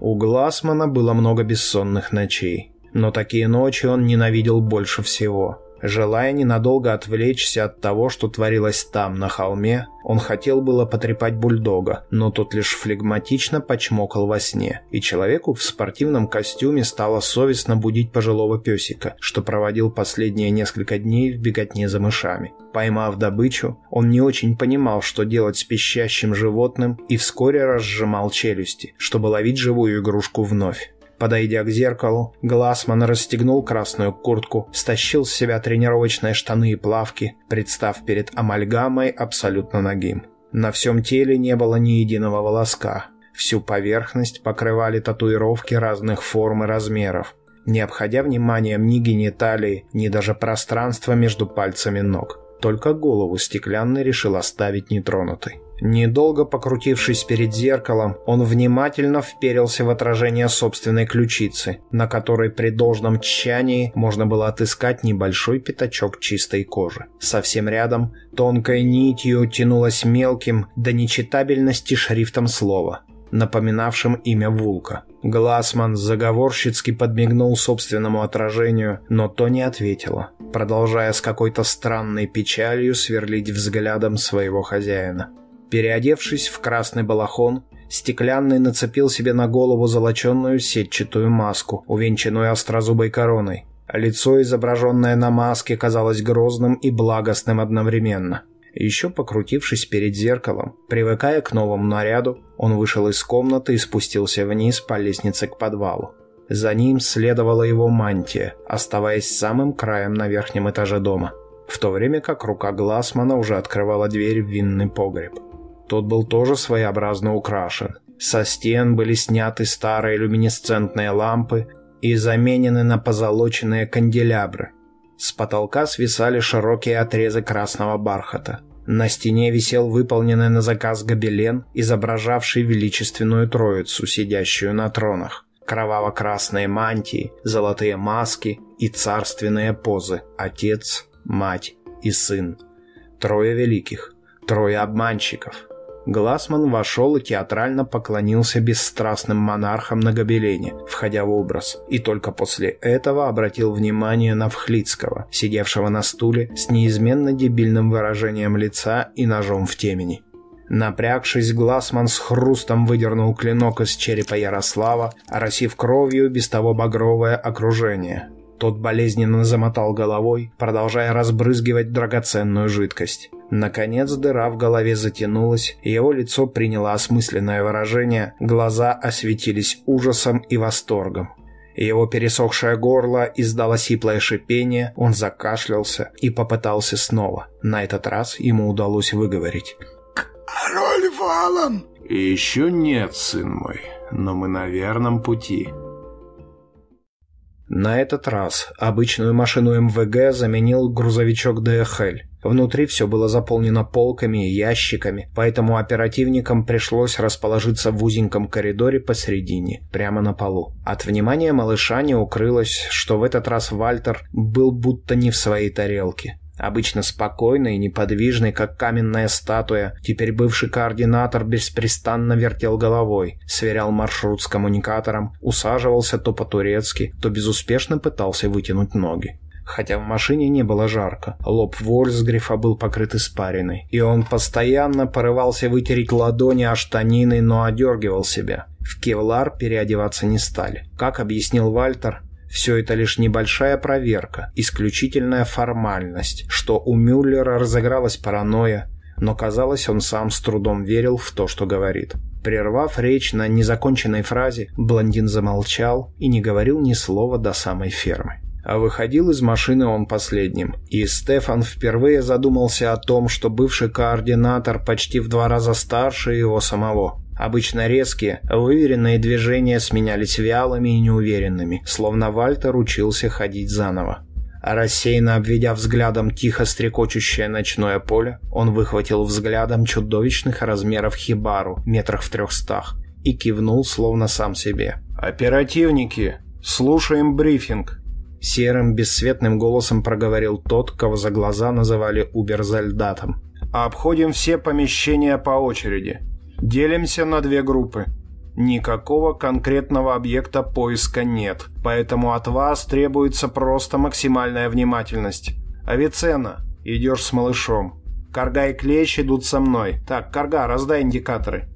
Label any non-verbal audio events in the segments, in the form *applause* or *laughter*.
У Глассмана было много бессонных ночей. Но такие ночи он ненавидел больше всего. Желая ненадолго отвлечься от того, что творилось там, на холме, он хотел было потрепать бульдога, но тот лишь флегматично почмокал во сне, и человеку в спортивном костюме стало совестно будить пожилого песика, что проводил последние несколько дней в беготне за мышами. Поймав добычу, он не очень понимал, что делать с пищащим животным, и вскоре разжимал челюсти, чтобы ловить живую игрушку вновь. Подойдя к зеркалу, Глассман расстегнул красную куртку, стащил с себя тренировочные штаны и плавки, представ перед амальгамой абсолютно нагим. На всем теле не было ни единого волоска. Всю поверхность покрывали татуировки разных форм и размеров, не обходя вниманием ни гениталии, ни даже пространства между пальцами ног. Только голову стеклянный решил оставить нетронутой. Недолго покрутившись перед зеркалом, он внимательно вперился в отражение собственной ключицы, на которой при должном тщании можно было отыскать небольшой пятачок чистой кожи. Совсем рядом тонкой нитью тянулось мелким до нечитабельности шрифтом слова, напоминавшим имя Вулка. Глассман заговорщицки подмигнул собственному отражению, но то не ответило, продолжая с какой-то странной печалью сверлить взглядом своего хозяина. Переодевшись в красный балахон, Стеклянный нацепил себе на голову золоченную сетчатую маску, увенчанную острозубой короной. Лицо, изображенное на маске, казалось грозным и благостным одновременно. Еще покрутившись перед зеркалом, привыкая к новому наряду, он вышел из комнаты и спустился вниз по лестнице к подвалу. За ним следовала его мантия, оставаясь самым краем на верхнем этаже дома, в то время как рука Глассмана уже открывала дверь в винный погреб. Тот был тоже своеобразно украшен. Со стен были сняты старые люминесцентные лампы и заменены на позолоченные канделябры. С потолка свисали широкие отрезы красного бархата. На стене висел выполненный на заказ гобелен, изображавший величественную троицу, сидящую на тронах. Кроваво-красные мантии, золотые маски и царственные позы. Отец, мать и сын. Трое великих, трое обманщиков. Глассман вошел и театрально поклонился бесстрастным монархам на гобелене, входя в образ, и только после этого обратил внимание на Вхлицкого, сидевшего на стуле с неизменно дебильным выражением лица и ножом в темени. Напрягшись, Глассман с хрустом выдернул клинок из черепа Ярослава, оросив кровью без того багровое окружение. Тот болезненно замотал головой, продолжая разбрызгивать драгоценную жидкость. Наконец дыра в голове затянулась, его лицо приняло осмысленное выражение, глаза осветились ужасом и восторгом. Его пересохшее горло издало сиплое шипение, он закашлялся и попытался снова. На этот раз ему удалось выговорить. «Король валом!» «Еще нет, сын мой, но мы на верном пути». На этот раз обычную машину МВГ заменил грузовичок ДХЛ. Внутри все было заполнено полками и ящиками, поэтому оперативникам пришлось расположиться в узеньком коридоре посередине, прямо на полу. От внимания малыша не укрылось, что в этот раз Вальтер был будто не в своей тарелке. Обычно спокойный и неподвижный, как каменная статуя, теперь бывший координатор беспрестанно вертел головой, сверял маршрут с коммуникатором, усаживался то по-турецки, то безуспешно пытался вытянуть ноги. Хотя в машине не было жарко, лоб Вольсгрифа был покрыт испариной, и он постоянно порывался вытереть ладони о штанины, но одергивал себя. В кевлар переодеваться не стали. Как объяснил Вальтер, все это лишь небольшая проверка, исключительная формальность, что у Мюллера разыгралась паранойя, но казалось, он сам с трудом верил в то, что говорит. Прервав речь на незаконченной фразе, блондин замолчал и не говорил ни слова до самой фермы. А выходил из машины он последним, и Стефан впервые задумался о том, что бывший координатор почти в два раза старше его самого. Обычно резкие, выверенные движения сменялись вялыми и неуверенными, словно Вальтер учился ходить заново. А рассеянно обведя взглядом тихо стрекочущее ночное поле, он выхватил взглядом чудовищных размеров хибару, метрах в трехстах, и кивнул, словно сам себе. «Оперативники, слушаем брифинг!» Серым, бесцветным голосом проговорил тот, кого за глаза называли Уберзальдатом. «Обходим все помещения по очереди. Делимся на две группы. Никакого конкретного объекта поиска нет, поэтому от вас требуется просто максимальная внимательность. Авиценна, идешь с малышом. Карга и Клещ идут со мной. Так, Карга, раздай индикаторы.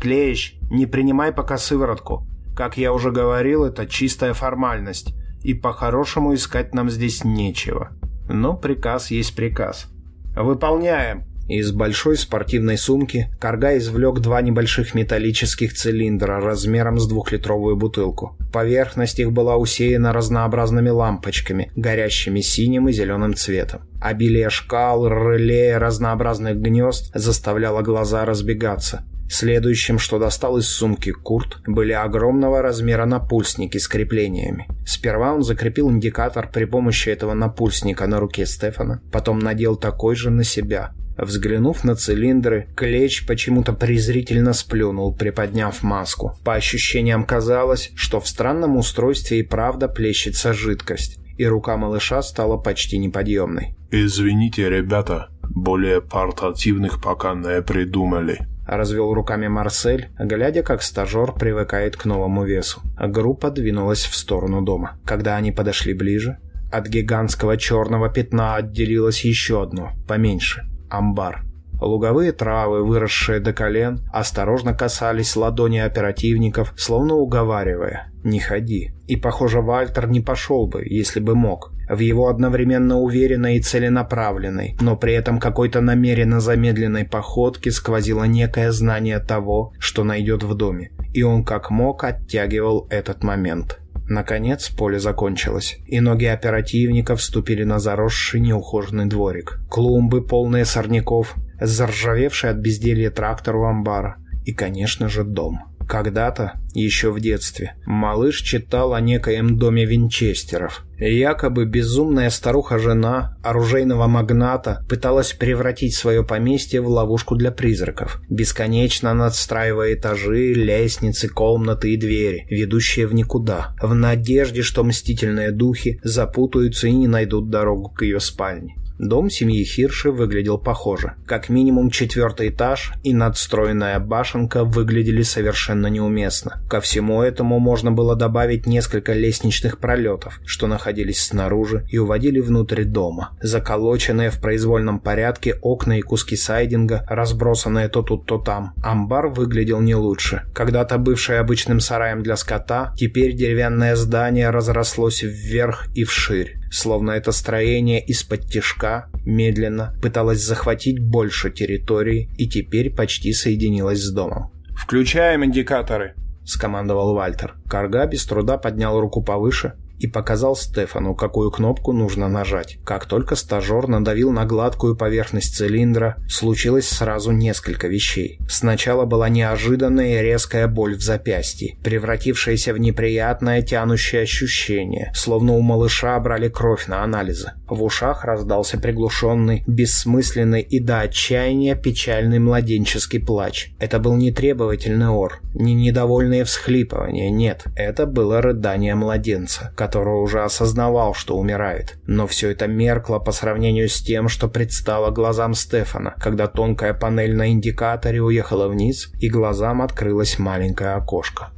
Клещ, не принимай пока сыворотку. Как я уже говорил, это чистая формальность, и по-хорошему искать нам здесь нечего. Но приказ есть приказ. Выполняем. Из большой спортивной сумки Карга извлек два небольших металлических цилиндра размером с двухлитровую бутылку. Поверхность их была усеяна разнообразными лампочками, горящими синим и зеленым цветом. Обилие шкал, реле, разнообразных гнезд заставляло глаза разбегаться. Следующим, что достал из сумки Курт, были огромного размера напульсники с креплениями. Сперва он закрепил индикатор при помощи этого напульсника на руке Стефана, потом надел такой же на себя. Взглянув на цилиндры, Клещ почему-то презрительно сплюнул, приподняв маску. По ощущениям казалось, что в странном устройстве и правда плещется жидкость, и рука малыша стала почти неподъемной. «Извините, ребята, более портативных пока не придумали», Развел руками Марсель, глядя, как стажер привыкает к новому весу. Группа двинулась в сторону дома. Когда они подошли ближе, от гигантского черного пятна отделилось еще одно, поменьше – амбар. Луговые травы, выросшие до колен, осторожно касались ладони оперативников, словно уговаривая «не ходи». И, похоже, Вальтер не пошел бы, если бы мог. В его одновременно уверенной и целенаправленной, но при этом какой-то намеренно замедленной походке сквозило некое знание того, что найдет в доме. И он как мог оттягивал этот момент. Наконец поле закончилось, и ноги оперативника вступили на заросший неухоженный дворик. Клумбы, полные сорняков, заржавевший от безделья трактор у амбара и, конечно же, дом. Когда-то, еще в детстве, малыш читал о некоем доме Винчестеров. Якобы безумная старуха-жена оружейного магната пыталась превратить свое поместье в ловушку для призраков, бесконечно надстраивая этажи, лестницы, комнаты и двери, ведущие в никуда, в надежде, что мстительные духи запутаются и не найдут дорогу к ее спальне. Дом семьи Хирши выглядел похоже. Как минимум четвертый этаж и надстроенная башенка выглядели совершенно неуместно. Ко всему этому можно было добавить несколько лестничных пролетов, что находились снаружи и уводили внутрь дома. Заколоченные в произвольном порядке окна и куски сайдинга, разбросанные то тут, то там. Амбар выглядел не лучше. Когда-то бывший обычным сараем для скота, теперь деревянное здание разрослось вверх и вширь словно это строение из-под тишка медленно пыталось захватить больше территории и теперь почти соединилось с домом. «Включаем индикаторы», — скомандовал Вальтер. Карга без труда поднял руку повыше, и показал Стефану, какую кнопку нужно нажать. Как только стажер надавил на гладкую поверхность цилиндра, случилось сразу несколько вещей. Сначала была неожиданная и резкая боль в запястье, превратившаяся в неприятное тянущее ощущение, словно у малыша брали кровь на анализы. В ушах раздался приглушенный, бессмысленный и до отчаяния печальный младенческий плач. Это был не требовательный ор, не недовольные всхлипывания, нет, это было рыдание младенца, который уже осознавал, что умирает. Но все это меркло по сравнению с тем, что предстало глазам Стефана, когда тонкая панель на индикаторе уехала вниз, и глазам открылось маленькое окошко.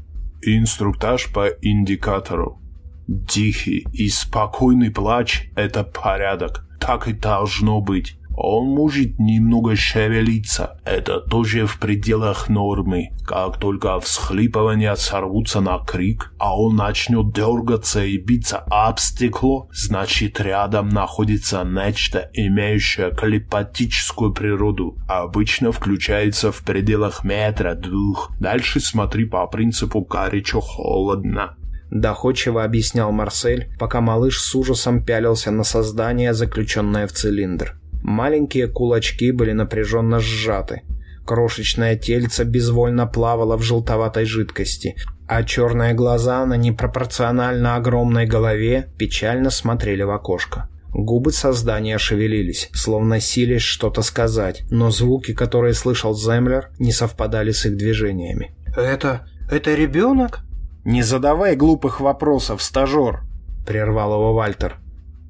Инструктаж по индикатору. Тихий и спокойный плач – это порядок. Так и должно быть. Он может немного шевелиться. Это тоже в пределах нормы. Как только всхлипывания сорвутся на крик, а он начнет дергаться и биться об стекло, значит рядом находится нечто, имеющее клепатическую природу. Обычно включается в пределах метра-двух. Дальше смотри по принципу горячо-холодно. Доходчиво объяснял Марсель, пока малыш с ужасом пялился на создание, заключенное в цилиндр. Маленькие кулачки были напряженно сжаты. Крошечное тельце безвольно плавало в желтоватой жидкости, а черные глаза на непропорционально огромной голове печально смотрели в окошко. Губы создания шевелились, словно сились что-то сказать, но звуки, которые слышал Землер, не совпадали с их движениями. «Это... это ребенок?» «Не задавай глупых вопросов, стажер!» — прервал его Вальтер.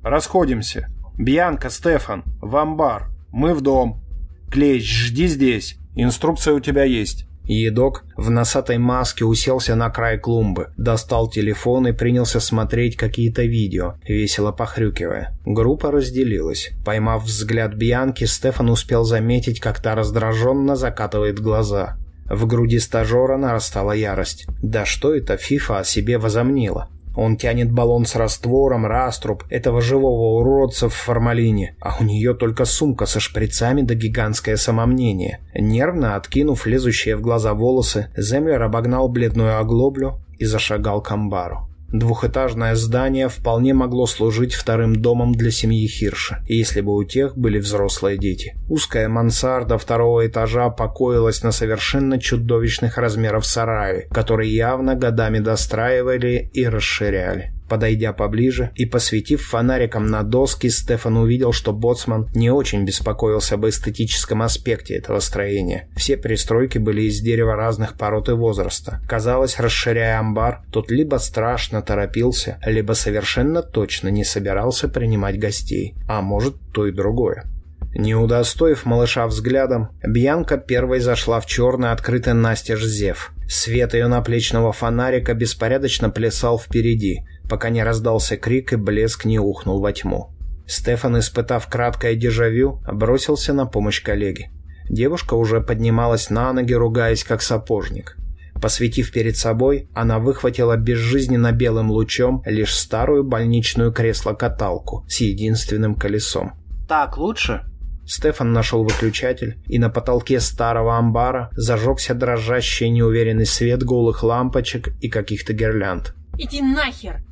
«Расходимся!» «Бьянка, Стефан, в амбар. Мы в дом. Клещ, жди здесь. Инструкция у тебя есть. Едок в носатой маске уселся на край клумбы, достал телефон и принялся смотреть какие-то видео, весело похрюкивая. Группа разделилась. Поймав взгляд Бьянки, Стефан успел заметить, как та раздраженно закатывает глаза. В груди стажера нарастала ярость. Да что это Фифа о себе возомнила? Он тянет баллон с раствором, раструб, этого живого уродца в формалине, а у нее только сумка со шприцами да гигантское самомнение. Нервно откинув лезущие в глаза волосы, Землер обогнал бледную оглоблю и зашагал к амбару. Двухэтажное здание вполне могло служить вторым домом для семьи Хирша, если бы у тех были взрослые дети. Узкая мансарда второго этажа покоилась на совершенно чудовищных размеров сарае, который явно годами достраивали и расширяли. Подойдя поближе и посветив фонариком на доски, Стефан увидел, что боцман не очень беспокоился об эстетическом аспекте этого строения. Все пристройки были из дерева разных пород и возраста. Казалось, расширяя амбар, тот либо страшно торопился, либо совершенно точно не собирался принимать гостей. А может, то и другое. Не удостоив малыша взглядом, Бьянка первой зашла в черный открытый настежь зев. Свет ее наплечного фонарика беспорядочно плясал впереди, пока не раздался крик и блеск не ухнул во тьму. Стефан, испытав краткое дежавю, бросился на помощь коллеге. Девушка уже поднималась на ноги, ругаясь как сапожник. Посветив перед собой, она выхватила безжизненно белым лучом лишь старую больничную кресло-каталку с единственным колесом. «Так лучше?» Стефан нашел выключатель, и на потолке старого амбара зажегся дрожащий неуверенный свет голых лампочек и каких-то гирлянд. «Иди нахер!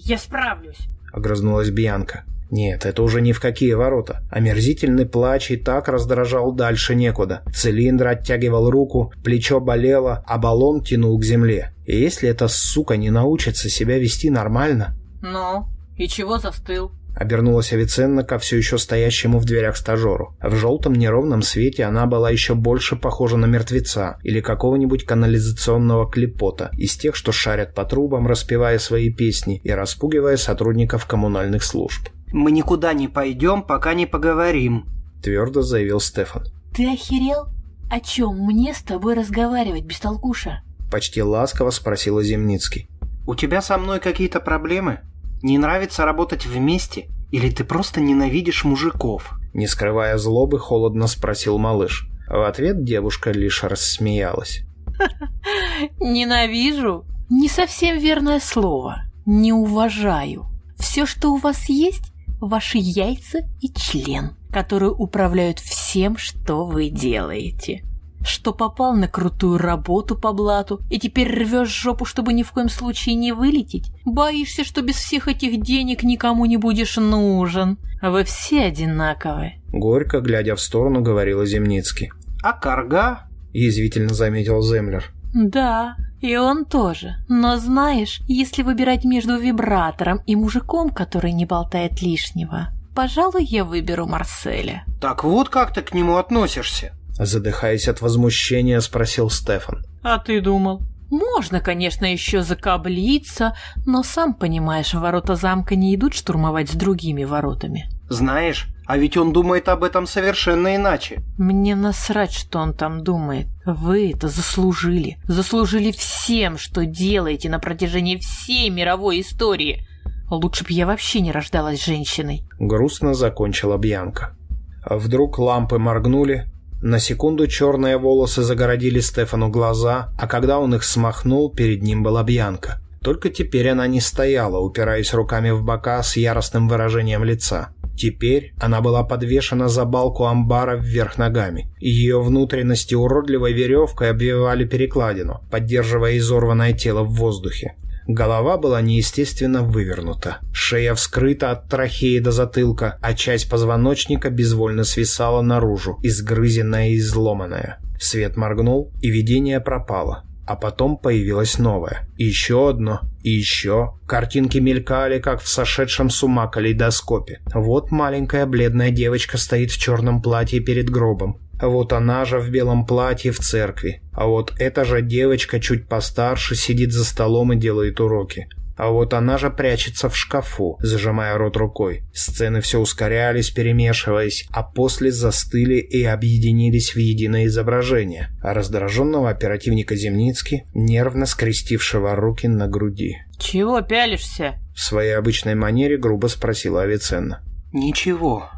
Я справлюсь!» — огрызнулась Бьянка. Нет, это уже ни в какие ворота. Омерзительный плач и так раздражал дальше некуда. Цилиндр оттягивал руку, плечо болело, а баллон тянул к земле. И если эта сука не научится себя вести нормально... «Ну, и чего застыл?» Обернулась Авиценна ко все еще стоящему в дверях стажеру. В желтом неровном свете она была еще больше похожа на мертвеца или какого-нибудь канализационного клепота из тех, что шарят по трубам, распевая свои песни и распугивая сотрудников коммунальных служб. «Мы никуда не пойдем, пока не поговорим», — твердо заявил Стефан. «Ты охерел? О чем мне с тобой разговаривать, бестолкуша?» Почти ласково спросила Земницкий. «У тебя со мной какие-то проблемы?» Не нравится работать вместе? Или ты просто ненавидишь мужиков?» Не скрывая злобы, холодно спросил малыш. В ответ девушка лишь рассмеялась. *laughs* «Ненавижу? Не совсем верное слово. Не уважаю. Все, что у вас есть, ваши яйца и член, которые управляют всем, что вы делаете что попал на крутую работу по блату и теперь рвешь жопу, чтобы ни в коем случае не вылететь? Боишься, что без всех этих денег никому не будешь нужен? Вы все одинаковые. Горько, глядя в сторону, говорила Земницкий. А карга? Язвительно заметил Землер. Да, и он тоже. Но знаешь, если выбирать между вибратором и мужиком, который не болтает лишнего, пожалуй, я выберу Марселя. Так вот как ты к нему относишься? Задыхаясь от возмущения, спросил Стефан. «А ты думал?» «Можно, конечно, еще закаблиться, но сам понимаешь, ворота замка не идут штурмовать с другими воротами». «Знаешь, а ведь он думает об этом совершенно иначе». «Мне насрать, что он там думает. Вы это заслужили. Заслужили всем, что делаете на протяжении всей мировой истории. Лучше б я вообще не рождалась женщиной». Грустно закончила Бьянка. Вдруг лампы моргнули, на секунду черные волосы загородили Стефану глаза, а когда он их смахнул, перед ним была Бьянка. Только теперь она не стояла, упираясь руками в бока с яростным выражением лица. Теперь она была подвешена за балку амбара вверх ногами, ее внутренности уродливой веревкой обвивали перекладину, поддерживая изорванное тело в воздухе. Голова была неестественно вывернута. Шея вскрыта от трахеи до затылка, а часть позвоночника безвольно свисала наружу, изгрызенная и изломанная. Свет моргнул, и видение пропало. А потом появилось новое. Еще одно, и еще. Картинки мелькали, как в сошедшем с ума калейдоскопе. Вот маленькая бледная девочка стоит в черном платье перед гробом. Вот она же в белом платье в церкви. А вот эта же девочка чуть постарше сидит за столом и делает уроки. А вот она же прячется в шкафу, зажимая рот рукой. Сцены все ускорялись, перемешиваясь, а после застыли и объединились в единое изображение. А раздраженного оперативника Земницки, нервно скрестившего руки на груди. «Чего пялишься?» В своей обычной манере грубо спросила Авиценна. «Ничего.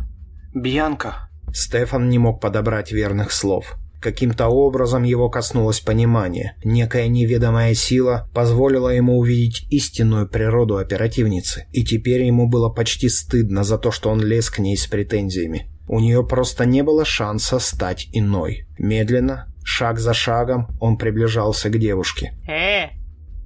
Бьянка». Стефан не мог подобрать верных слов. Каким-то образом его коснулось понимание. Некая неведомая сила позволила ему увидеть истинную природу оперативницы, и теперь ему было почти стыдно за то, что он лез к ней с претензиями. У нее просто не было шанса стать иной. Медленно, шаг за шагом, он приближался к девушке. «Э,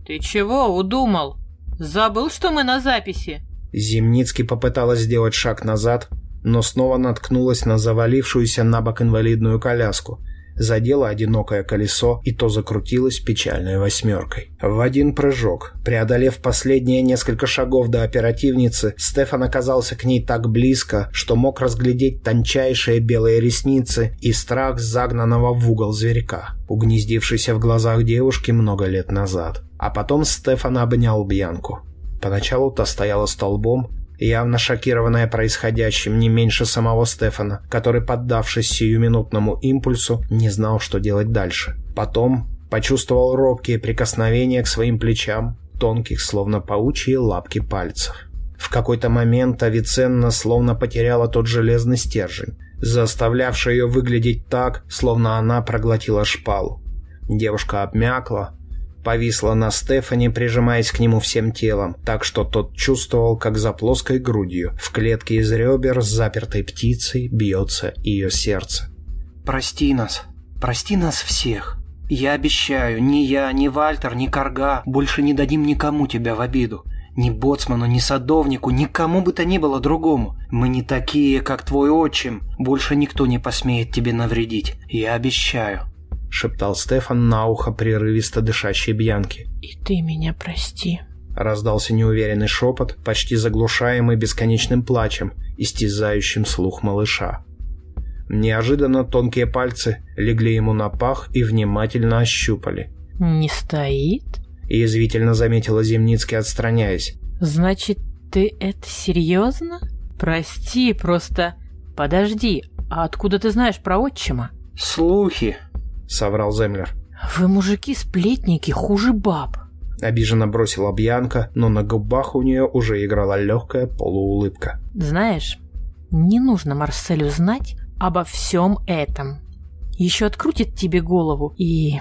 ты чего удумал? Забыл, что мы на записи?» Зимницкий попыталась сделать шаг назад, но снова наткнулась на завалившуюся на бок инвалидную коляску – задело одинокое колесо, и то закрутилось печальной восьмеркой. В один прыжок, преодолев последние несколько шагов до оперативницы, Стефан оказался к ней так близко, что мог разглядеть тончайшие белые ресницы и страх загнанного в угол зверька, угнездившийся в глазах девушки много лет назад. А потом Стефан обнял Бьянку. Поначалу та стояла столбом, явно шокированная происходящим не меньше самого Стефана, который, поддавшись сиюминутному импульсу, не знал, что делать дальше. Потом почувствовал робкие прикосновения к своим плечам, тонких, словно паучьи лапки пальцев. В какой-то момент Авиценна словно потеряла тот железный стержень, заставлявший ее выглядеть так, словно она проглотила шпалу. Девушка обмякла, повисла на Стефани, прижимаясь к нему всем телом, так что тот чувствовал, как за плоской грудью в клетке из ребер с запертой птицей бьется ее сердце. «Прости нас. Прости нас всех. Я обещаю, ни я, ни Вальтер, ни Карга больше не дадим никому тебя в обиду. Ни боцману, ни садовнику, никому бы то ни было другому. Мы не такие, как твой отчим. Больше никто не посмеет тебе навредить. Я обещаю» шептал Стефан на ухо прерывисто дышащей Бьянки. «И ты меня прости». Раздался неуверенный шепот, почти заглушаемый бесконечным плачем, истязающим слух малыша. Неожиданно тонкие пальцы легли ему на пах и внимательно ощупали. «Не стоит?» – язвительно заметила Земницкий, отстраняясь. «Значит, ты это серьезно? Прости, просто... Подожди, а откуда ты знаешь про отчима?» «Слухи», — соврал Землер. «Вы, мужики, сплетники, хуже баб». Обиженно бросила Бьянка, но на губах у нее уже играла легкая полуулыбка. «Знаешь, не нужно Марселю знать обо всем этом. Еще открутит тебе голову, и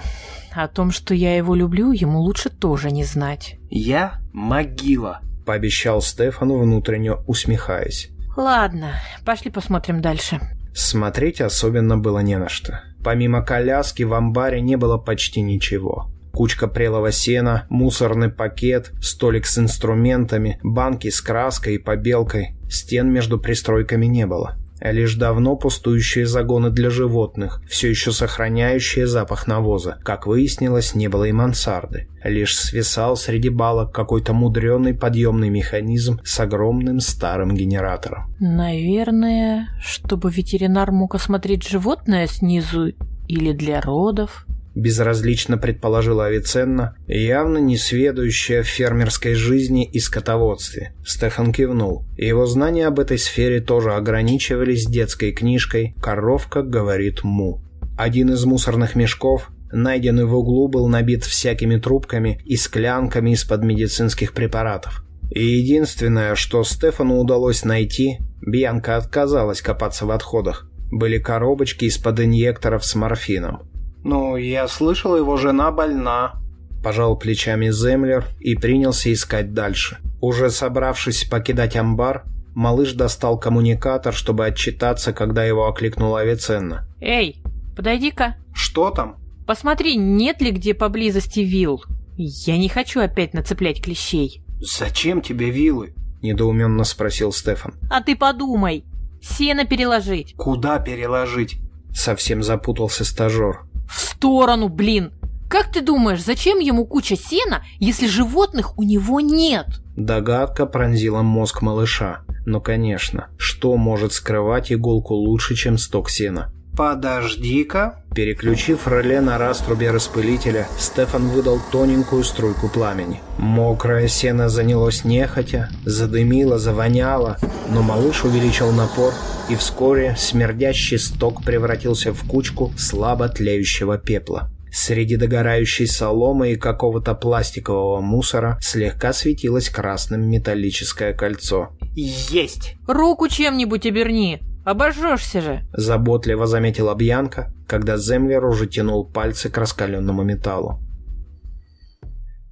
о том, что я его люблю, ему лучше тоже не знать». «Я могила», — пообещал Стефан, внутренне усмехаясь. «Ладно, пошли посмотрим дальше». Смотреть особенно было не на что. Помимо коляски в амбаре не было почти ничего. Кучка прелого сена, мусорный пакет, столик с инструментами, банки с краской и побелкой. Стен между пристройками не было. А лишь давно пустующие загоны для животных, все еще сохраняющие запах навоза. Как выяснилось, не было и мансарды. Лишь свисал среди балок какой-то мудреный подъемный механизм с огромным старым генератором. Наверное, чтобы ветеринар мог осмотреть животное снизу или для родов. Безразлично предположила Авиценна, явно не сведущая в фермерской жизни и скотоводстве. Стефан кивнул. Его знания об этой сфере тоже ограничивались детской книжкой «Коровка говорит му». Один из мусорных мешков, найденный в углу, был набит всякими трубками и склянками из-под медицинских препаратов. И единственное, что Стефану удалось найти, Бьянка отказалась копаться в отходах, были коробочки из-под инъекторов с морфином. «Ну, я слышал, его жена больна». Пожал плечами Землер и принялся искать дальше. Уже собравшись покидать амбар, малыш достал коммуникатор, чтобы отчитаться, когда его окликнула Авиценна. «Эй, подойди-ка». «Что там?» «Посмотри, нет ли где поблизости вилл. Я не хочу опять нацеплять клещей». «Зачем тебе вилы?» – недоуменно спросил Стефан. «А ты подумай. Сено переложить». «Куда переложить?» Совсем запутался стажер. В сторону, блин! Как ты думаешь, зачем ему куча сена, если животных у него нет? Догадка пронзила мозг малыша. Но, конечно, что может скрывать иголку лучше, чем сток сена? Подожди-ка. Переключив реле на раструбе распылителя, Стефан выдал тоненькую струйку пламени. Мокрое сено занялось нехотя, задымило, завоняло, но малыш увеличил напор, и вскоре смердящий сток превратился в кучку слабо тлеющего пепла. Среди догорающей соломы и какого-то пластикового мусора слегка светилось красным металлическое кольцо. Есть! Руку чем-нибудь оберни, обожжешься же. Заботливо заметила Бьянка, когда Землер уже тянул пальцы к раскаленному металлу.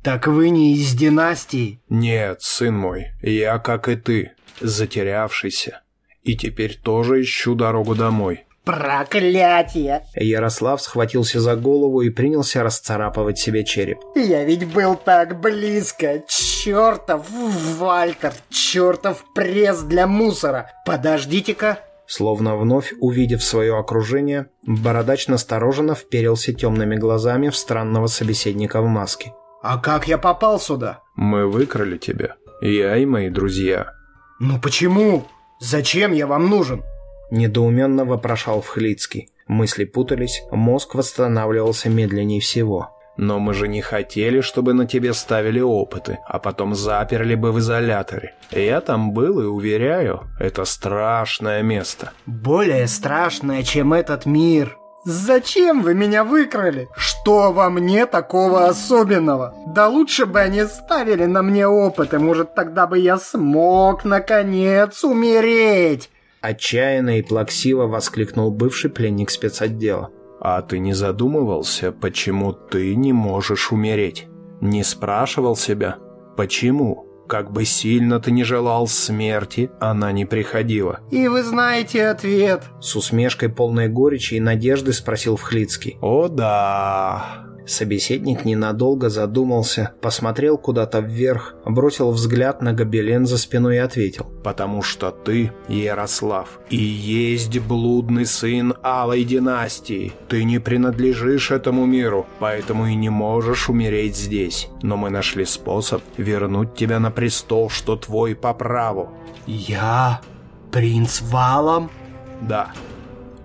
Так вы не из династии? Нет, сын мой, я, как и ты, затерявшийся. И теперь тоже ищу дорогу домой. Проклятие! Ярослав схватился за голову и принялся расцарапывать себе череп. Я ведь был так близко. Чертов Вальтер, чертов пресс для мусора. Подождите-ка. Словно вновь увидев свое окружение, бородач настороженно вперился темными глазами в странного собеседника в маске. А как я попал сюда? Мы выкрали тебя. Я и мои друзья. Ну почему? Зачем я вам нужен? Недоуменно вопрошал Вхлицкий. Мысли путались, мозг восстанавливался медленнее всего. Но мы же не хотели, чтобы на тебе ставили опыты, а потом заперли бы в изоляторе. Я там был и уверяю, это страшное место. Более страшное, чем этот мир. Зачем вы меня выкрали? Что во мне такого особенного? Да лучше бы они ставили на мне опыты, может тогда бы я смог наконец умереть. Отчаянно и плаксиво воскликнул бывший пленник спецотдела. А ты не задумывался, почему ты не можешь умереть? Не спрашивал себя, почему? Как бы сильно ты не желал смерти, она не приходила. И вы знаете ответ. С усмешкой полной горечи и надежды спросил Вхлицкий. О да, Собеседник ненадолго задумался, посмотрел куда-то вверх, бросил взгляд на гобелен за спиной и ответил. «Потому что ты, Ярослав, и есть блудный сын Алой династии. Ты не принадлежишь этому миру, поэтому и не можешь умереть здесь. Но мы нашли способ вернуть тебя на престол, что твой по праву». «Я? Принц Валом?» «Да,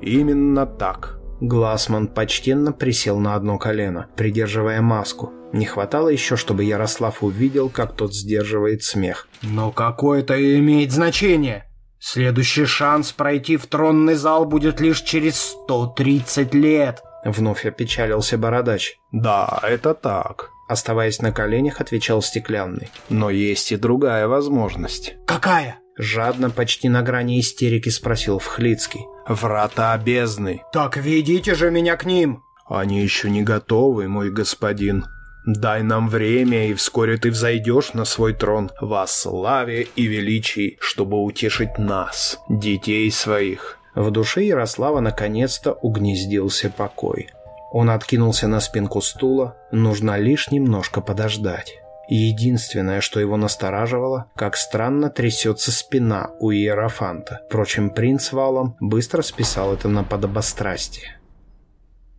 именно так». Глассман почтенно присел на одно колено, придерживая маску. Не хватало еще, чтобы Ярослав увидел, как тот сдерживает смех. «Но какое это имеет значение? Следующий шанс пройти в тронный зал будет лишь через 130 лет!» Вновь опечалился бородач. «Да, это так», Оставаясь на коленях, отвечал Стеклянный. «Но есть и другая возможность». «Какая?» Жадно, почти на грани истерики спросил Вхлицкий. «Врата бездны». «Так ведите же меня к ним!» «Они еще не готовы, мой господин. Дай нам время, и вскоре ты взойдешь на свой трон во славе и величии, чтобы утешить нас, детей своих». В душе Ярослава наконец-то угнездился покой. Он откинулся на спинку стула, нужно лишь немножко подождать. Единственное, что его настораживало, как странно трясется спина у Иерофанта. Впрочем, принц Валом быстро списал это на подобострастие.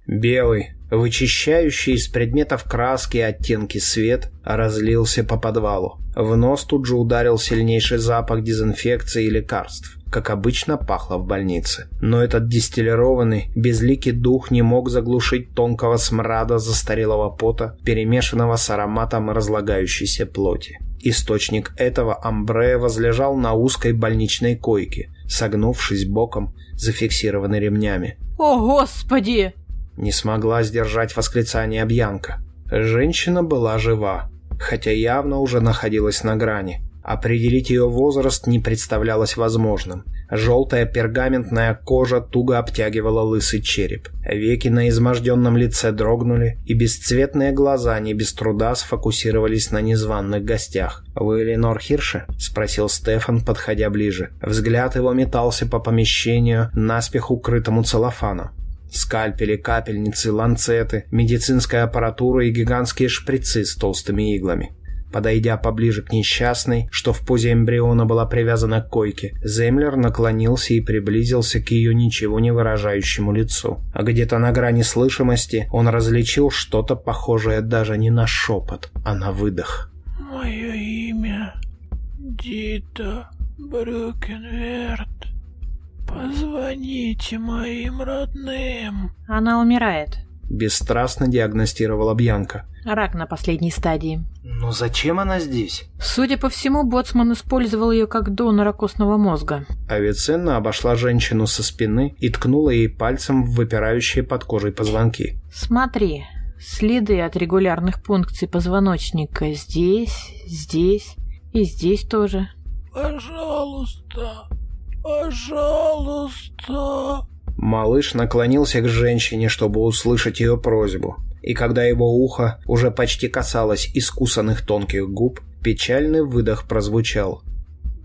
Белый, вычищающий из предметов краски и оттенки свет, разлился по подвалу. В нос тут же ударил сильнейший запах дезинфекции и лекарств, как обычно пахло в больнице. Но этот дистиллированный, безликий дух не мог заглушить тонкого смрада застарелого пота, перемешанного с ароматом разлагающейся плоти. Источник этого амбре возлежал на узкой больничной койке, согнувшись боком, зафиксированный ремнями. О, Господи! Не смогла сдержать восклицание Бьянка. Женщина была жива, хотя явно уже находилась на грани. Определить ее возраст не представлялось возможным. Желтая пергаментная кожа туго обтягивала лысый череп. Веки на изможденном лице дрогнули, и бесцветные глаза не без труда сфокусировались на незваных гостях. «Вы Ленор Хирше?» — спросил Стефан, подходя ближе. Взгляд его метался по помещению, наспех укрытому целлофаном. Скальпели, капельницы, ланцеты, медицинская аппаратура и гигантские шприцы с толстыми иглами. Подойдя поближе к несчастной, что в позе эмбриона была привязана к койке, Землер наклонился и приблизился к ее ничего не выражающему лицу. А где-то на грани слышимости он различил что-то похожее даже не на шепот, а на выдох. «Мое имя Дита Брюкенверт. Позвоните моим родным. Она умирает. Бесстрастно диагностировала Бьянка. Рак на последней стадии. Но зачем она здесь? Судя по всему, Боцман использовал ее как донора костного мозга. Авиценна обошла женщину со спины и ткнула ей пальцем в выпирающие под кожей позвонки. Смотри, следы от регулярных пункций позвоночника здесь, здесь и здесь тоже. Пожалуйста, пожалуйста. Малыш наклонился к женщине, чтобы услышать ее просьбу. И когда его ухо уже почти касалось искусанных тонких губ, печальный выдох прозвучал.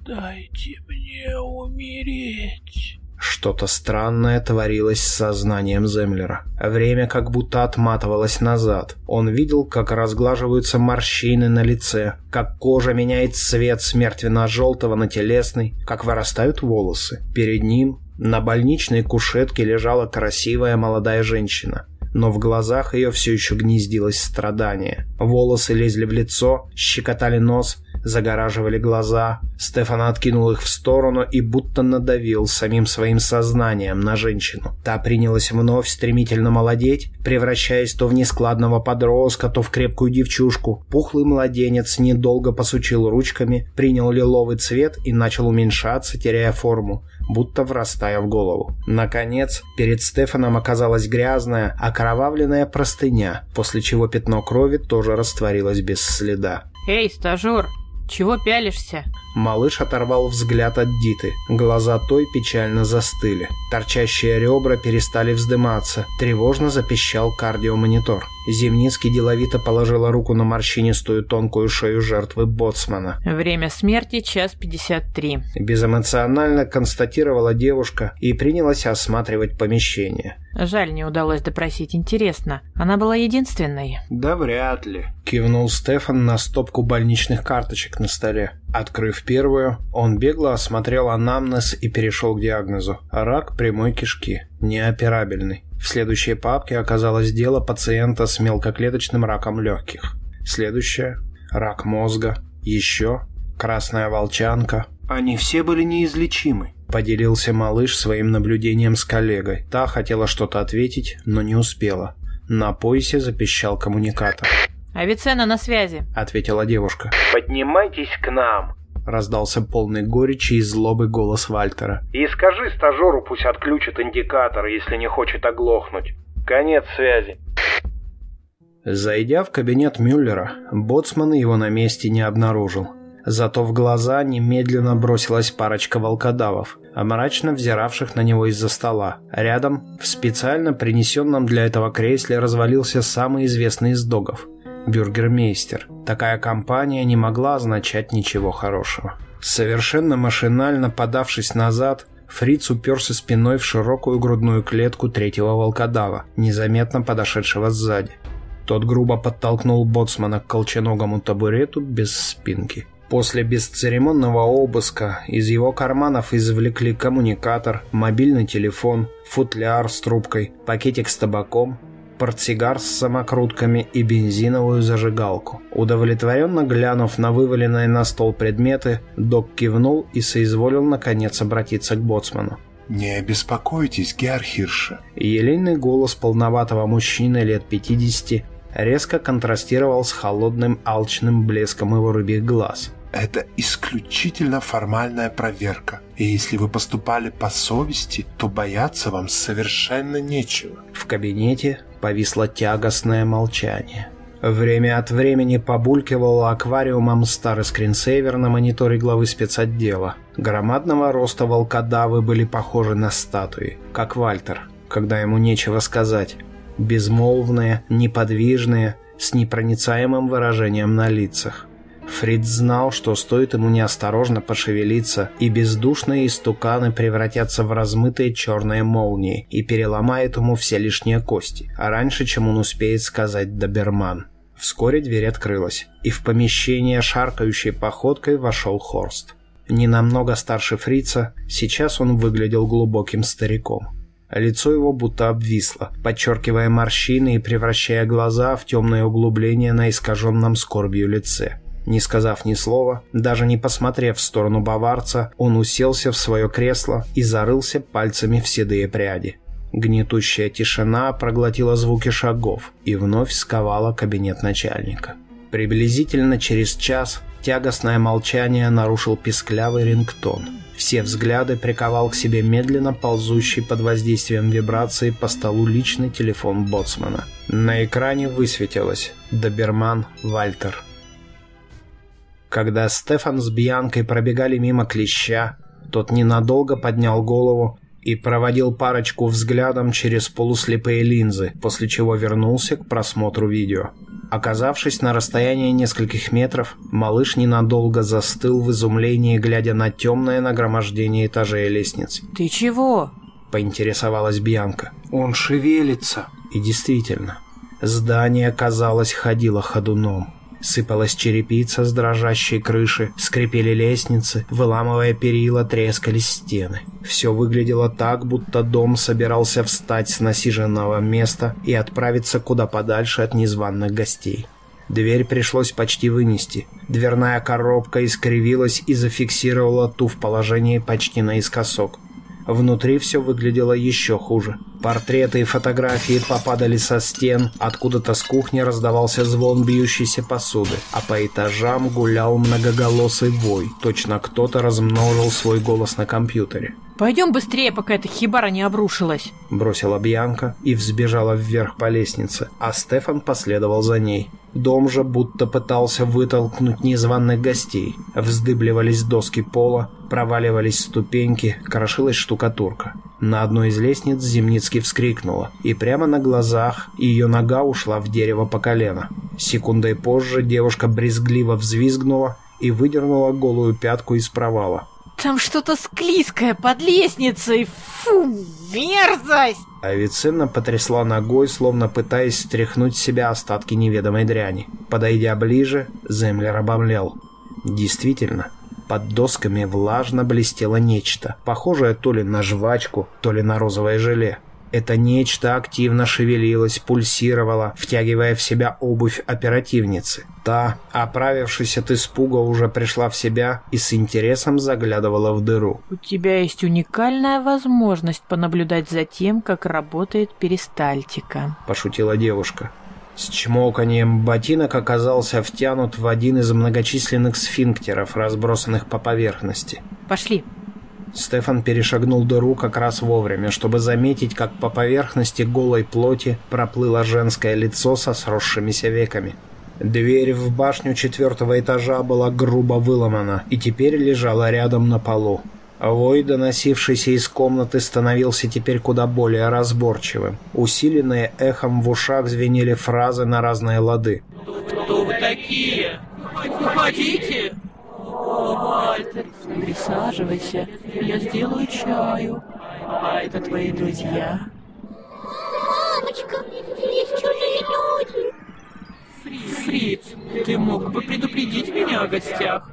«Дайте мне умереть». Что-то странное творилось с сознанием Землера. Время как будто отматывалось назад. Он видел, как разглаживаются морщины на лице, как кожа меняет цвет с мертвенно-желтого на телесный, как вырастают волосы. Перед ним на больничной кушетке лежала красивая молодая женщина но в глазах ее все еще гнездилось страдание. Волосы лезли в лицо, щекотали нос, загораживали глаза. Стефан откинул их в сторону и будто надавил самим своим сознанием на женщину. Та принялась вновь стремительно молодеть, превращаясь то в нескладного подростка, то в крепкую девчушку. Пухлый младенец недолго посучил ручками, принял лиловый цвет и начал уменьшаться, теряя форму будто врастая в голову. Наконец, перед Стефаном оказалась грязная, окровавленная простыня, после чего пятно крови тоже растворилось без следа. «Эй, стажер, чего пялишься?» Малыш оторвал взгляд от Диты. Глаза той печально застыли. Торчащие ребра перестали вздыматься. Тревожно запищал кардиомонитор. Зимницкий деловито положила руку на морщинистую тонкую шею жертвы боцмана. «Время смерти — час пятьдесят три». Безэмоционально констатировала девушка и принялась осматривать помещение. Жаль, не удалось допросить. Интересно, она была единственной? Да вряд ли. Кивнул Стефан на стопку больничных карточек на столе. Открыв первую, он бегло осмотрел анамнез и перешел к диагнозу. Рак прямой кишки. Неоперабельный. В следующей папке оказалось дело пациента с мелкоклеточным раком легких. Следующее – рак мозга. Еще – красная волчанка. Они все были неизлечимы. Поделился малыш своим наблюдением с коллегой. Та хотела что-то ответить, но не успела. На поясе запищал коммуникатор. «Авиценна на связи», — ответила девушка. «Поднимайтесь к нам», — раздался полный горечи и злобы голос Вальтера. «И скажи стажеру, пусть отключит индикатор, если не хочет оглохнуть. Конец связи». Зайдя в кабинет Мюллера, боцман его на месте не обнаружил. Зато в глаза немедленно бросилась парочка волкодавов, мрачно взиравших на него из-за стола. Рядом, в специально принесенном для этого кресле, развалился самый известный из догов – бюргермейстер. Такая компания не могла означать ничего хорошего. Совершенно машинально подавшись назад, Фриц уперся спиной в широкую грудную клетку третьего волкодава, незаметно подошедшего сзади. Тот грубо подтолкнул боцмана к колченогому табурету без спинки. После бесцеремонного обыска из его карманов извлекли коммуникатор, мобильный телефон, футляр с трубкой, пакетик с табаком, портсигар с самокрутками и бензиновую зажигалку. Удовлетворенно глянув на вываленные на стол предметы, док кивнул и соизволил наконец обратиться к боцману. «Не беспокойтесь, Герхирша». Елейный голос полноватого мужчины лет 50 резко контрастировал с холодным алчным блеском его рыбьих глаз. Это исключительно формальная проверка. И если вы поступали по совести, то бояться вам совершенно нечего. В кабинете повисло тягостное молчание. Время от времени побулькивал аквариумом старый скринсейвер на мониторе главы спецотдела. Громадного роста волкодавы были похожи на статуи, как Вальтер, когда ему нечего сказать. Безмолвные, неподвижные, с непроницаемым выражением на лицах. Фриц знал, что стоит ему неосторожно пошевелиться, и бездушные истуканы превратятся в размытые черные молнии и переломают ему все лишние кости, а раньше, чем он успеет сказать «доберман». Вскоре дверь открылась, и в помещение шаркающей походкой вошел Хорст. Ненамного старше фрица, сейчас он выглядел глубоким стариком. Лицо его будто обвисло, подчеркивая морщины и превращая глаза в темное углубление на искаженном скорбью лице. Не сказав ни слова, даже не посмотрев в сторону баварца, он уселся в свое кресло и зарылся пальцами в седые пряди. Гнетущая тишина проглотила звуки шагов и вновь сковала кабинет начальника. Приблизительно через час тягостное молчание нарушил писклявый рингтон. Все взгляды приковал к себе медленно ползущий под воздействием вибрации по столу личный телефон боцмана. На экране высветилось «Доберман Вальтер». Когда Стефан с Бьянкой пробегали мимо клеща, тот ненадолго поднял голову и проводил парочку взглядом через полуслепые линзы, после чего вернулся к просмотру видео. Оказавшись на расстоянии нескольких метров, малыш ненадолго застыл в изумлении, глядя на темное нагромождение этажей лестниц. «Ты чего?» – поинтересовалась Бьянка. Он шевелится. И действительно, здание, казалось, ходило ходуном. Сыпалась черепица с дрожащей крыши, скрипели лестницы, выламывая перила, трескались стены. Все выглядело так, будто дом собирался встать с насиженного места и отправиться куда подальше от незваных гостей. Дверь пришлось почти вынести. Дверная коробка искривилась и зафиксировала ту в положении почти наискосок. Внутри все выглядело еще хуже. Портреты и фотографии попадали со стен, откуда-то с кухни раздавался звон бьющейся посуды, а по этажам гулял многоголосый вой. Точно кто-то размножил свой голос на компьютере. «Пойдем быстрее, пока эта хибара не обрушилась!» Бросила Бьянка и взбежала вверх по лестнице, а Стефан последовал за ней. Дом же будто пытался вытолкнуть незваных гостей. Вздыбливались доски пола, проваливались ступеньки, крошилась штукатурка. На одной из лестниц Зимницкий вскрикнула, и прямо на глазах ее нога ушла в дерево по колено. Секундой позже девушка брезгливо взвизгнула и выдернула голую пятку из провала. Там что-то склизкое под лестницей. Фу, мерзость! Авиценна потрясла ногой, словно пытаясь стряхнуть с себя остатки неведомой дряни. Подойдя ближе, Землер обомлел. Действительно, под досками влажно блестело нечто, похожее то ли на жвачку, то ли на розовое желе. Это нечто активно шевелилось, пульсировало, втягивая в себя обувь оперативницы. Та, оправившись от испуга, уже пришла в себя и с интересом заглядывала в дыру. У тебя есть уникальная возможность понаблюдать за тем, как работает перистальтика. Пошутила девушка. С чмоканием ботинок оказался втянут в один из многочисленных сфинктеров, разбросанных по поверхности. Пошли. Стефан перешагнул дыру как раз вовремя, чтобы заметить, как по поверхности голой плоти проплыло женское лицо со сросшимися веками. Дверь в башню четвертого этажа была грубо выломана и теперь лежала рядом на полу. Вой, доносившийся из комнаты, становился теперь куда более разборчивым. Усиленные эхом в ушах звенели фразы на разные лады. Кто вы такие? Уходите! О, Вальтер, присаживайся, я сделаю чаю. А это твои друзья? Мамочка, здесь чужие люди. Фриц, ты мог бы предупредить меня о гостях?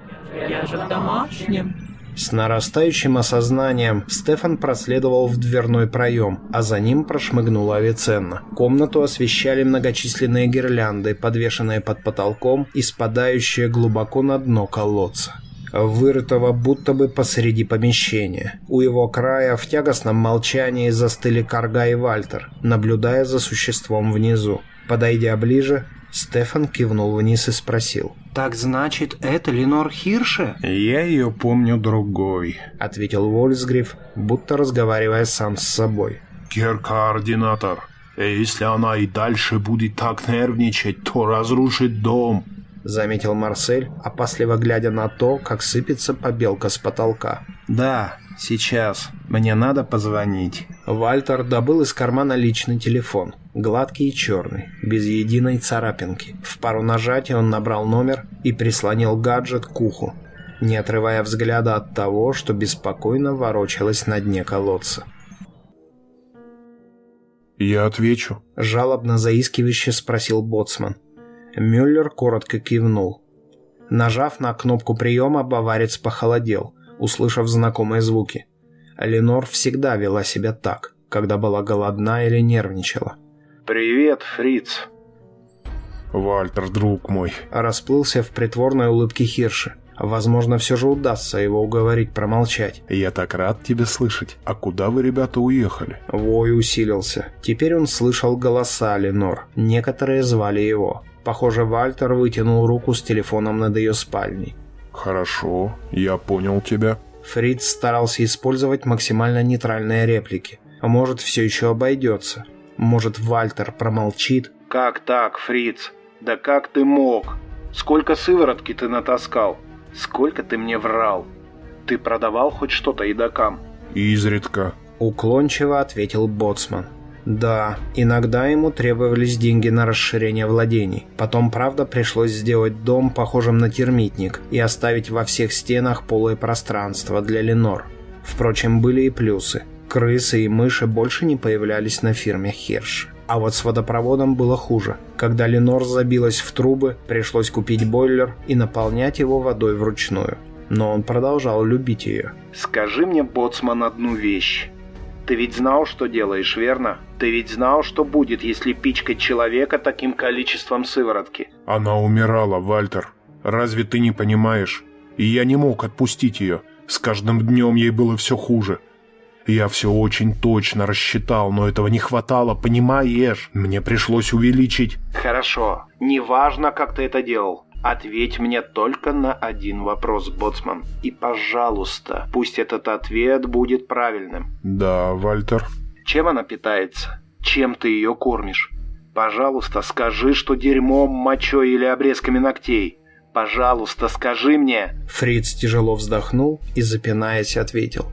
Я же в домашнем. С нарастающим осознанием Стефан проследовал в дверной проем, а за ним прошмыгнула Авиценна. Комнату освещали многочисленные гирлянды, подвешенные под потолком и спадающие глубоко на дно колодца вырытого будто бы посреди помещения. У его края в тягостном молчании застыли Карга и Вальтер, наблюдая за существом внизу. Подойдя ближе, Стефан кивнул вниз и спросил. Так значит, это Ленор Хирше? Я ее помню другой. Ответил Вольсгриф, будто разговаривая сам с собой. Гер-координатор. И если она и дальше будет так нервничать, то разрушит дом. Заметил Марсель, опасливо глядя на то, как сыпется побелка с потолка. Да, сейчас. Мне надо позвонить. Вальтер добыл из кармана личный телефон. Гладкий и черный, без единой царапинки. В пару нажатий он набрал номер и прислонил гаджет к уху, не отрывая взгляда от того, что беспокойно ворочалось на дне колодца. «Я отвечу», — жалобно заискивающе спросил Боцман. Мюллер коротко кивнул. Нажав на кнопку приема, баварец похолодел, услышав знакомые звуки. Ленор всегда вела себя так, когда была голодна или нервничала. «Привет, Фриц!» Вальтер, друг мой. Расплылся в притворной улыбке Хирши. Возможно, все же удастся его уговорить промолчать. Я так рад тебя слышать. А куда вы, ребята, уехали? Вой усилился. Теперь он слышал голоса Ленор. Некоторые звали его. Похоже, Вальтер вытянул руку с телефоном над ее спальней. Хорошо, я понял тебя. Фриц старался использовать максимально нейтральные реплики. А может, все еще обойдется. Может, Вальтер промолчит. «Как так, Фриц? Да как ты мог? Сколько сыворотки ты натаскал? Сколько ты мне врал? Ты продавал хоть что-то едокам?» «Изредка», — уклончиво ответил Боцман. Да, иногда ему требовались деньги на расширение владений. Потом, правда, пришлось сделать дом похожим на термитник и оставить во всех стенах полое пространство для Ленор. Впрочем, были и плюсы. Крысы и мыши больше не появлялись на фирме Херш. А вот с водопроводом было хуже. Когда Ленор забилась в трубы, пришлось купить бойлер и наполнять его водой вручную. Но он продолжал любить ее. «Скажи мне, Боцман, одну вещь. Ты ведь знал, что делаешь, верно? Ты ведь знал, что будет, если пичкать человека таким количеством сыворотки. Она умирала, Вальтер. Разве ты не понимаешь? И я не мог отпустить ее. С каждым днем ей было все хуже. Я все очень точно рассчитал, но этого не хватало, понимаешь? Мне пришлось увеличить... Хорошо. Неважно, как ты это делал. Ответь мне только на один вопрос, Боцман. И, пожалуйста, пусть этот ответ будет правильным. Да, Вальтер. Чем она питается? Чем ты ее кормишь? Пожалуйста, скажи, что дерьмом, мочой или обрезками ногтей. Пожалуйста, скажи мне. Фриц тяжело вздохнул и, запинаясь, ответил.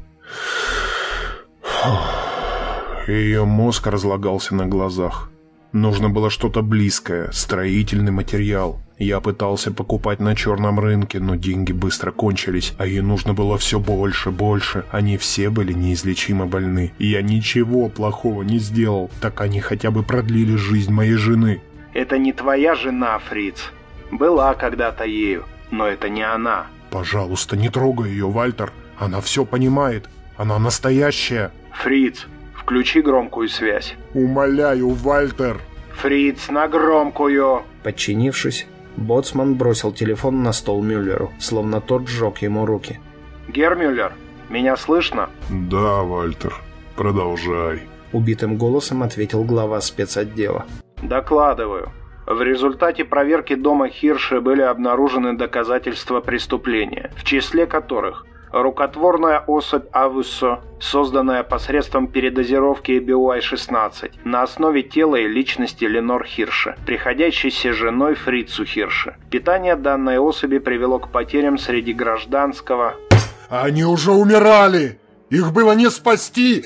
Ее мозг разлагался на глазах. Нужно было что-то близкое, строительный материал. Я пытался покупать на черном рынке, но деньги быстро кончились, а ей нужно было все больше, больше. Они все были неизлечимо больны. Я ничего плохого не сделал, так они хотя бы продлили жизнь моей жены. Это не твоя жена, Фриц. Была когда-то ею, но это не она. Пожалуйста, не трогай ее, Вальтер. Она все понимает. Она настоящая. Фриц, Включи громкую связь. Умоляю, Вальтер. Фриц, на громкую. Подчинившись, Боцман бросил телефон на стол Мюллеру, словно тот сжег ему руки. Гермюллер, меня слышно? Да, Вальтер. Продолжай. Убитым голосом ответил глава спецотдела. Докладываю. В результате проверки дома Хирша были обнаружены доказательства преступления, в числе которых Рукотворная особь Авуссо, созданная посредством передозировки BY-16 на основе тела и личности Ленор Хирша, приходящейся женой Фрицу Хирша. Питание данной особи привело к потерям среди гражданского... «Они уже умирали! Их было не спасти!»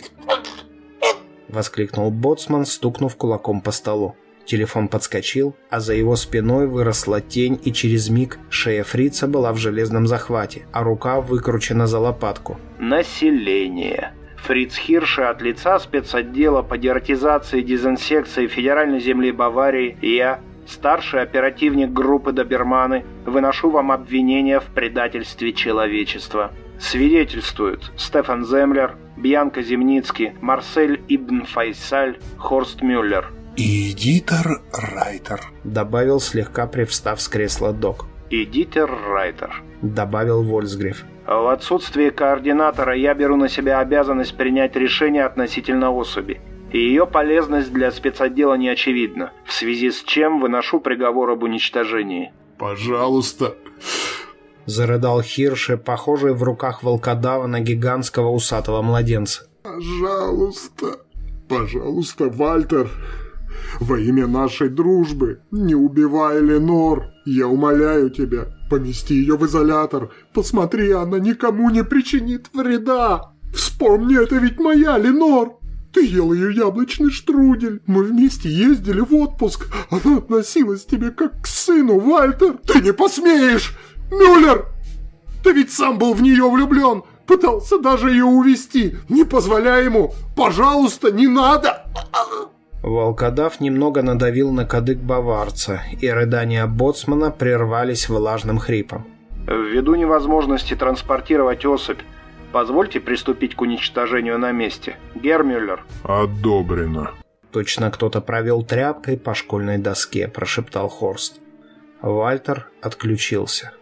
Воскликнул Боцман, стукнув кулаком по столу. Телефон подскочил, а за его спиной выросла тень, и через миг шея фрица была в железном захвате, а рука выкручена за лопатку. Население. Фриц Хирша от лица спецотдела по дератизации и дезинсекции Федеральной земли Баварии я, старший оперативник группы Доберманы, выношу вам обвинение в предательстве человечества. Свидетельствуют Стефан Землер, Бьянка Земницкий, Марсель Ибн Файсаль, Хорст Мюллер – «Эдитор Райтер», — добавил слегка привстав с кресла док. «Эдитор Райтер», — добавил Вольсгриф. «В отсутствие координатора я беру на себя обязанность принять решение относительно особи. И ее полезность для спецотдела не очевидна, в связи с чем выношу приговор об уничтожении». «Пожалуйста», Зарыдал Хирше, похожий в руках волкодава на гигантского усатого младенца. «Пожалуйста, пожалуйста, Вальтер, во имя нашей дружбы, не убивай Ленор. Я умоляю тебя, помести ее в изолятор. Посмотри, она никому не причинит вреда. Вспомни, это ведь моя Ленор. Ты ел ее яблочный штрудель. Мы вместе ездили в отпуск. Она относилась к тебе как к сыну, Вальтер. Ты не посмеешь! Мюллер! Ты ведь сам был в нее влюблен. Пытался даже ее увести. Не позволяй ему. Пожалуйста, не надо. Волкодав немного надавил на кадык баварца, и рыдания боцмана прервались влажным хрипом. «Ввиду невозможности транспортировать особь, позвольте приступить к уничтожению на месте. Гермюллер». «Одобрено». Точно кто-то провел тряпкой по школьной доске, прошептал Хорст. Вальтер отключился.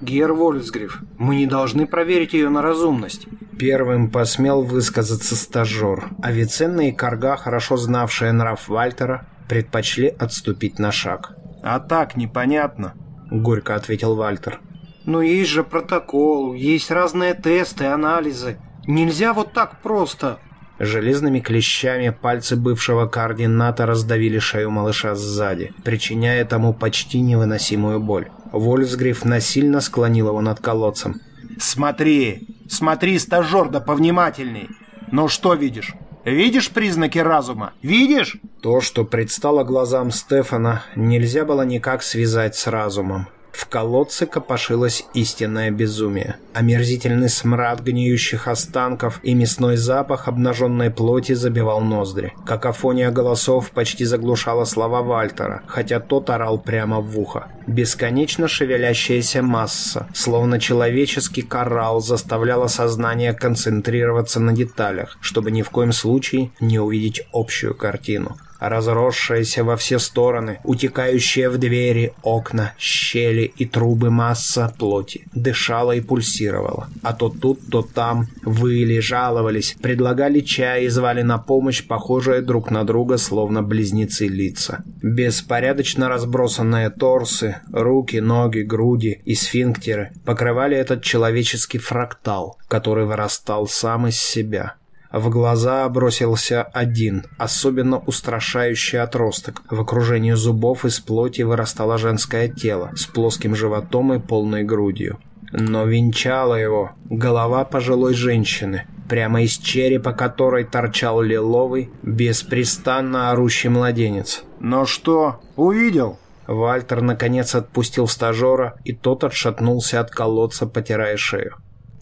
Гер Вольсгриф, мы не должны проверить ее на разумность. Первым посмел высказаться стажер. Авиценна и Карга, хорошо знавшие нрав Вальтера, предпочли отступить на шаг. А так непонятно, горько ответил Вальтер. Но есть же протокол, есть разные тесты, анализы. Нельзя вот так просто. Железными клещами пальцы бывшего координатора раздавили шею малыша сзади, причиняя тому почти невыносимую боль. Вольсгриф насильно склонил его над колодцем. «Смотри! Смотри, стажер, да повнимательней! Ну что видишь? Видишь признаки разума? Видишь?» То, что предстало глазам Стефана, нельзя было никак связать с разумом. В колодце копошилось истинное безумие. Омерзительный смрад гниющих останков и мясной запах обнаженной плоти забивал ноздри. Какофония голосов почти заглушала слова Вальтера, хотя тот орал прямо в ухо. Бесконечно шевелящаяся масса, словно человеческий коралл, заставляла сознание концентрироваться на деталях, чтобы ни в коем случае не увидеть общую картину разросшаяся во все стороны, утекающая в двери, окна, щели и трубы масса плоти, дышала и пульсировала. А то тут, то там выли, жаловались, предлагали чай и звали на помощь похожие друг на друга, словно близнецы лица. Беспорядочно разбросанные торсы, руки, ноги, груди и сфинктеры покрывали этот человеческий фрактал, который вырастал сам из себя. В глаза бросился один, особенно устрашающий отросток. В окружении зубов из плоти вырастало женское тело с плоским животом и полной грудью. Но венчала его голова пожилой женщины, прямо из черепа которой торчал лиловый, беспрестанно орущий младенец. «Но что? Увидел?» Вальтер наконец отпустил стажера, и тот отшатнулся от колодца, потирая шею.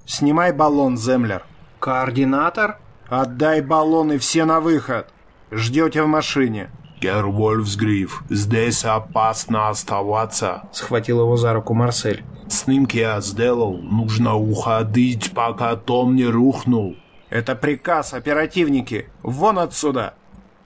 «Снимай баллон, Землер». «Координатор?» «Отдай баллоны все на выход! Ждете в машине!» «Герр Вольфсгриф, здесь опасно оставаться!» Схватил его за руку Марсель. «Снимки я сделал, нужно уходить, пока Том не рухнул!» «Это приказ, оперативники! Вон отсюда!»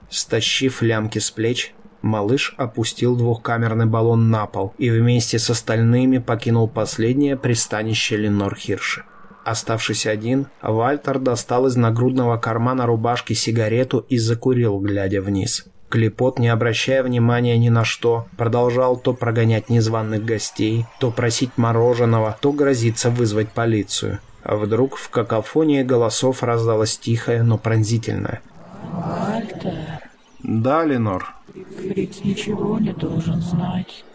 Стащив лямки с плеч, малыш опустил двухкамерный баллон на пол и вместе с остальными покинул последнее пристанище Ленор Хирши. Оставшись один, Вальтер достал из нагрудного кармана рубашки сигарету и закурил, глядя вниз. Клепот, не обращая внимания ни на что, продолжал то прогонять незваных гостей, то просить мороженого, то грозиться вызвать полицию. А вдруг в какофонии голосов раздалось тихое, но пронзительное. Вальтер. Да, Ленор. Фриц ничего не должен знать.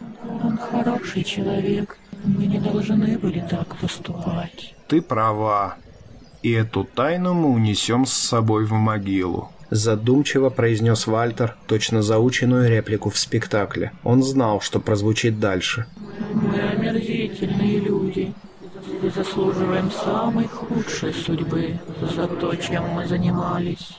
Он хороший человек. Мы не должны были так поступать. Ты права. И эту тайну мы унесем с собой в могилу. Задумчиво произнес Вальтер точно заученную реплику в спектакле. Он знал, что прозвучит дальше. Мы омерзительные люди. И заслуживаем самой худшей судьбы за то, чем мы занимались.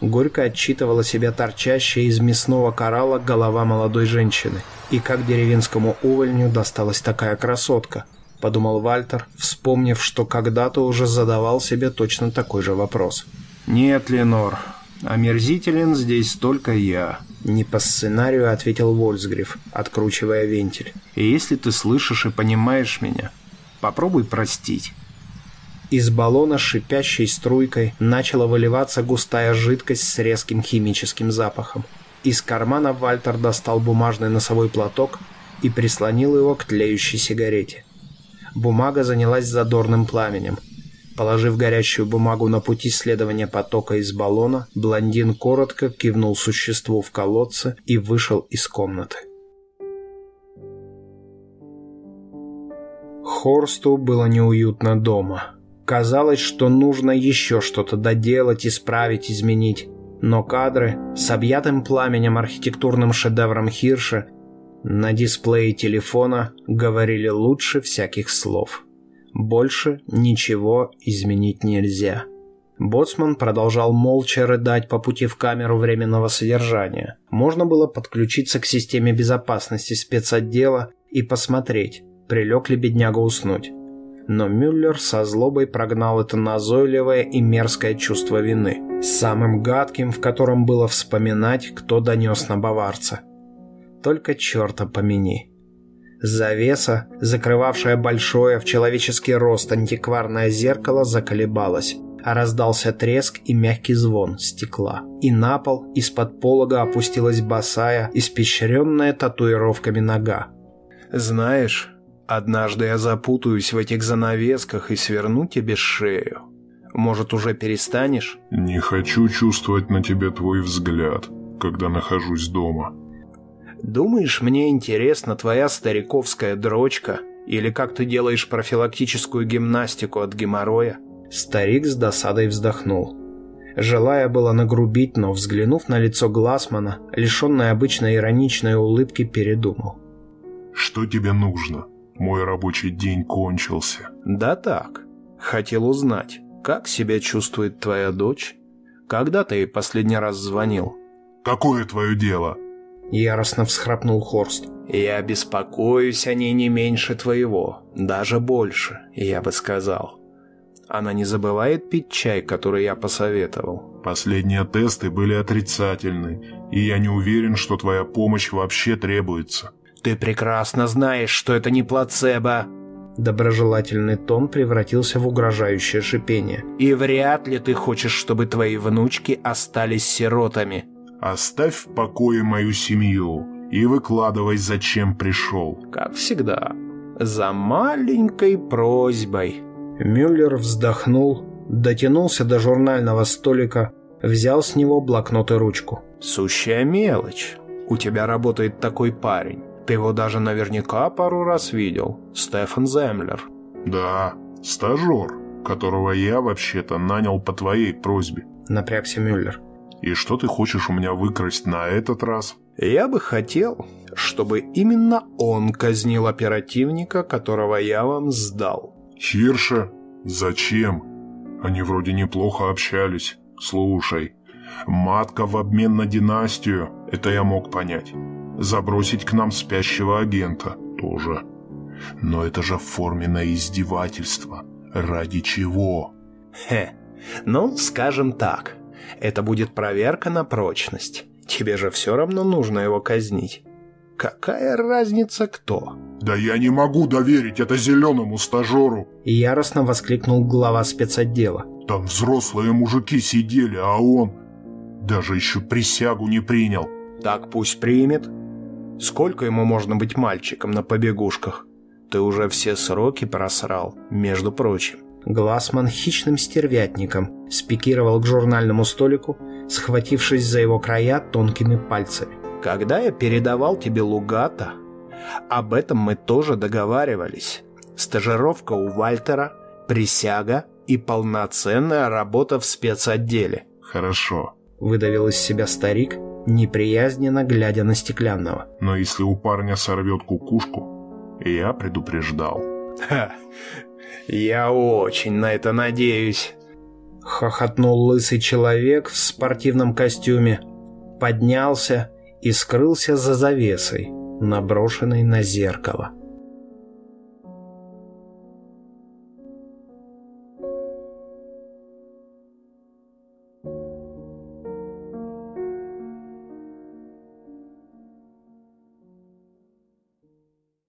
Горько отчитывала себя торчащая из мясного коралла голова молодой женщины. И как деревенскому увольню досталась такая красотка – подумал Вальтер, вспомнив, что когда-то уже задавал себе точно такой же вопрос. «Нет, Ленор, омерзителен здесь только я», — не по сценарию ответил Вольсгриф, откручивая вентиль. «И если ты слышишь и понимаешь меня, попробуй простить». Из баллона шипящей струйкой начала выливаться густая жидкость с резким химическим запахом. Из кармана Вальтер достал бумажный носовой платок и прислонил его к тлеющей сигарете. Бумага занялась задорным пламенем. Положив горящую бумагу на пути следования потока из баллона, блондин коротко кивнул существу в колодце и вышел из комнаты. Хорсту было неуютно дома. Казалось, что нужно еще что-то доделать, исправить, изменить. Но кадры с объятым пламенем архитектурным шедевром Хирша на дисплее телефона говорили лучше всяких слов. Больше ничего изменить нельзя. Боцман продолжал молча рыдать по пути в камеру временного содержания. Можно было подключиться к системе безопасности спецотдела и посмотреть, прилег ли бедняга уснуть. Но Мюллер со злобой прогнал это назойливое и мерзкое чувство вины, самым гадким, в котором было вспоминать, кто донес на баварца. Только черта помяни. Завеса, закрывавшая большое в человеческий рост антикварное зеркало, заколебалась, а раздался треск и мягкий звон стекла. И на пол из-под полога опустилась босая, испещренная татуировками нога. «Знаешь, однажды я запутаюсь в этих занавесках и сверну тебе шею. Может, уже перестанешь?» Не хочу чувствовать на тебе твой взгляд, когда нахожусь дома. Думаешь, мне интересна твоя стариковская дрочка? Или как ты делаешь профилактическую гимнастику от геморроя? Старик с досадой вздохнул. Желая было нагрубить, но, взглянув на лицо Глассмана, лишенное обычной ироничной улыбки, передумал. Что тебе нужно? Мой рабочий день кончился. Да так. Хотел узнать, как себя чувствует твоя дочь? Когда ты ей последний раз звонил? Какое твое дело? Яростно всхрапнул Хорст. Я беспокоюсь о ней не меньше твоего, даже больше, я бы сказал. Она не забывает пить чай, который я посоветовал. Последние тесты были отрицательны, и я не уверен, что твоя помощь вообще требуется. Ты прекрасно знаешь, что это не плацебо. Доброжелательный тон превратился в угрожающее шипение. И вряд ли ты хочешь, чтобы твои внучки остались сиротами. Оставь в покое мою семью и выкладывай, зачем пришел. Как всегда, за маленькой просьбой. Мюллер вздохнул, дотянулся до журнального столика, взял с него блокнот и ручку. Сущая мелочь. У тебя работает такой парень. Ты его даже наверняка пару раз видел. Стефан Землер. Да, стажер, которого я вообще-то нанял по твоей просьбе. Напрягся Мюллер. И что ты хочешь у меня выкрасть на этот раз? Я бы хотел, чтобы именно он казнил оперативника, которого я вам сдал. Хирша? Зачем? Они вроде неплохо общались. Слушай, матка в обмен на династию, это я мог понять. Забросить к нам спящего агента тоже. Но это же форменное издевательство. Ради чего? Хе, ну, скажем так, это будет проверка на прочность. Тебе же все равно нужно его казнить. Какая разница кто? Да я не могу доверить это зеленому стажеру. Яростно воскликнул глава спецотдела. Там взрослые мужики сидели, а он даже еще присягу не принял. Так пусть примет. Сколько ему можно быть мальчиком на побегушках? Ты уже все сроки просрал, между прочим. Глассман хищным стервятником спикировал к журнальному столику, схватившись за его края тонкими пальцами. Когда я передавал тебе Лугата, об этом мы тоже договаривались. Стажировка у Вальтера, присяга и полноценная работа в спецотделе. Хорошо. Выдавил из себя старик, неприязненно глядя на стеклянного. Но если у парня сорвет кукушку, я предупреждал. Ха, я очень на это надеюсь. Хохотнул лысый человек в спортивном костюме, поднялся и скрылся за завесой, наброшенной на зеркало.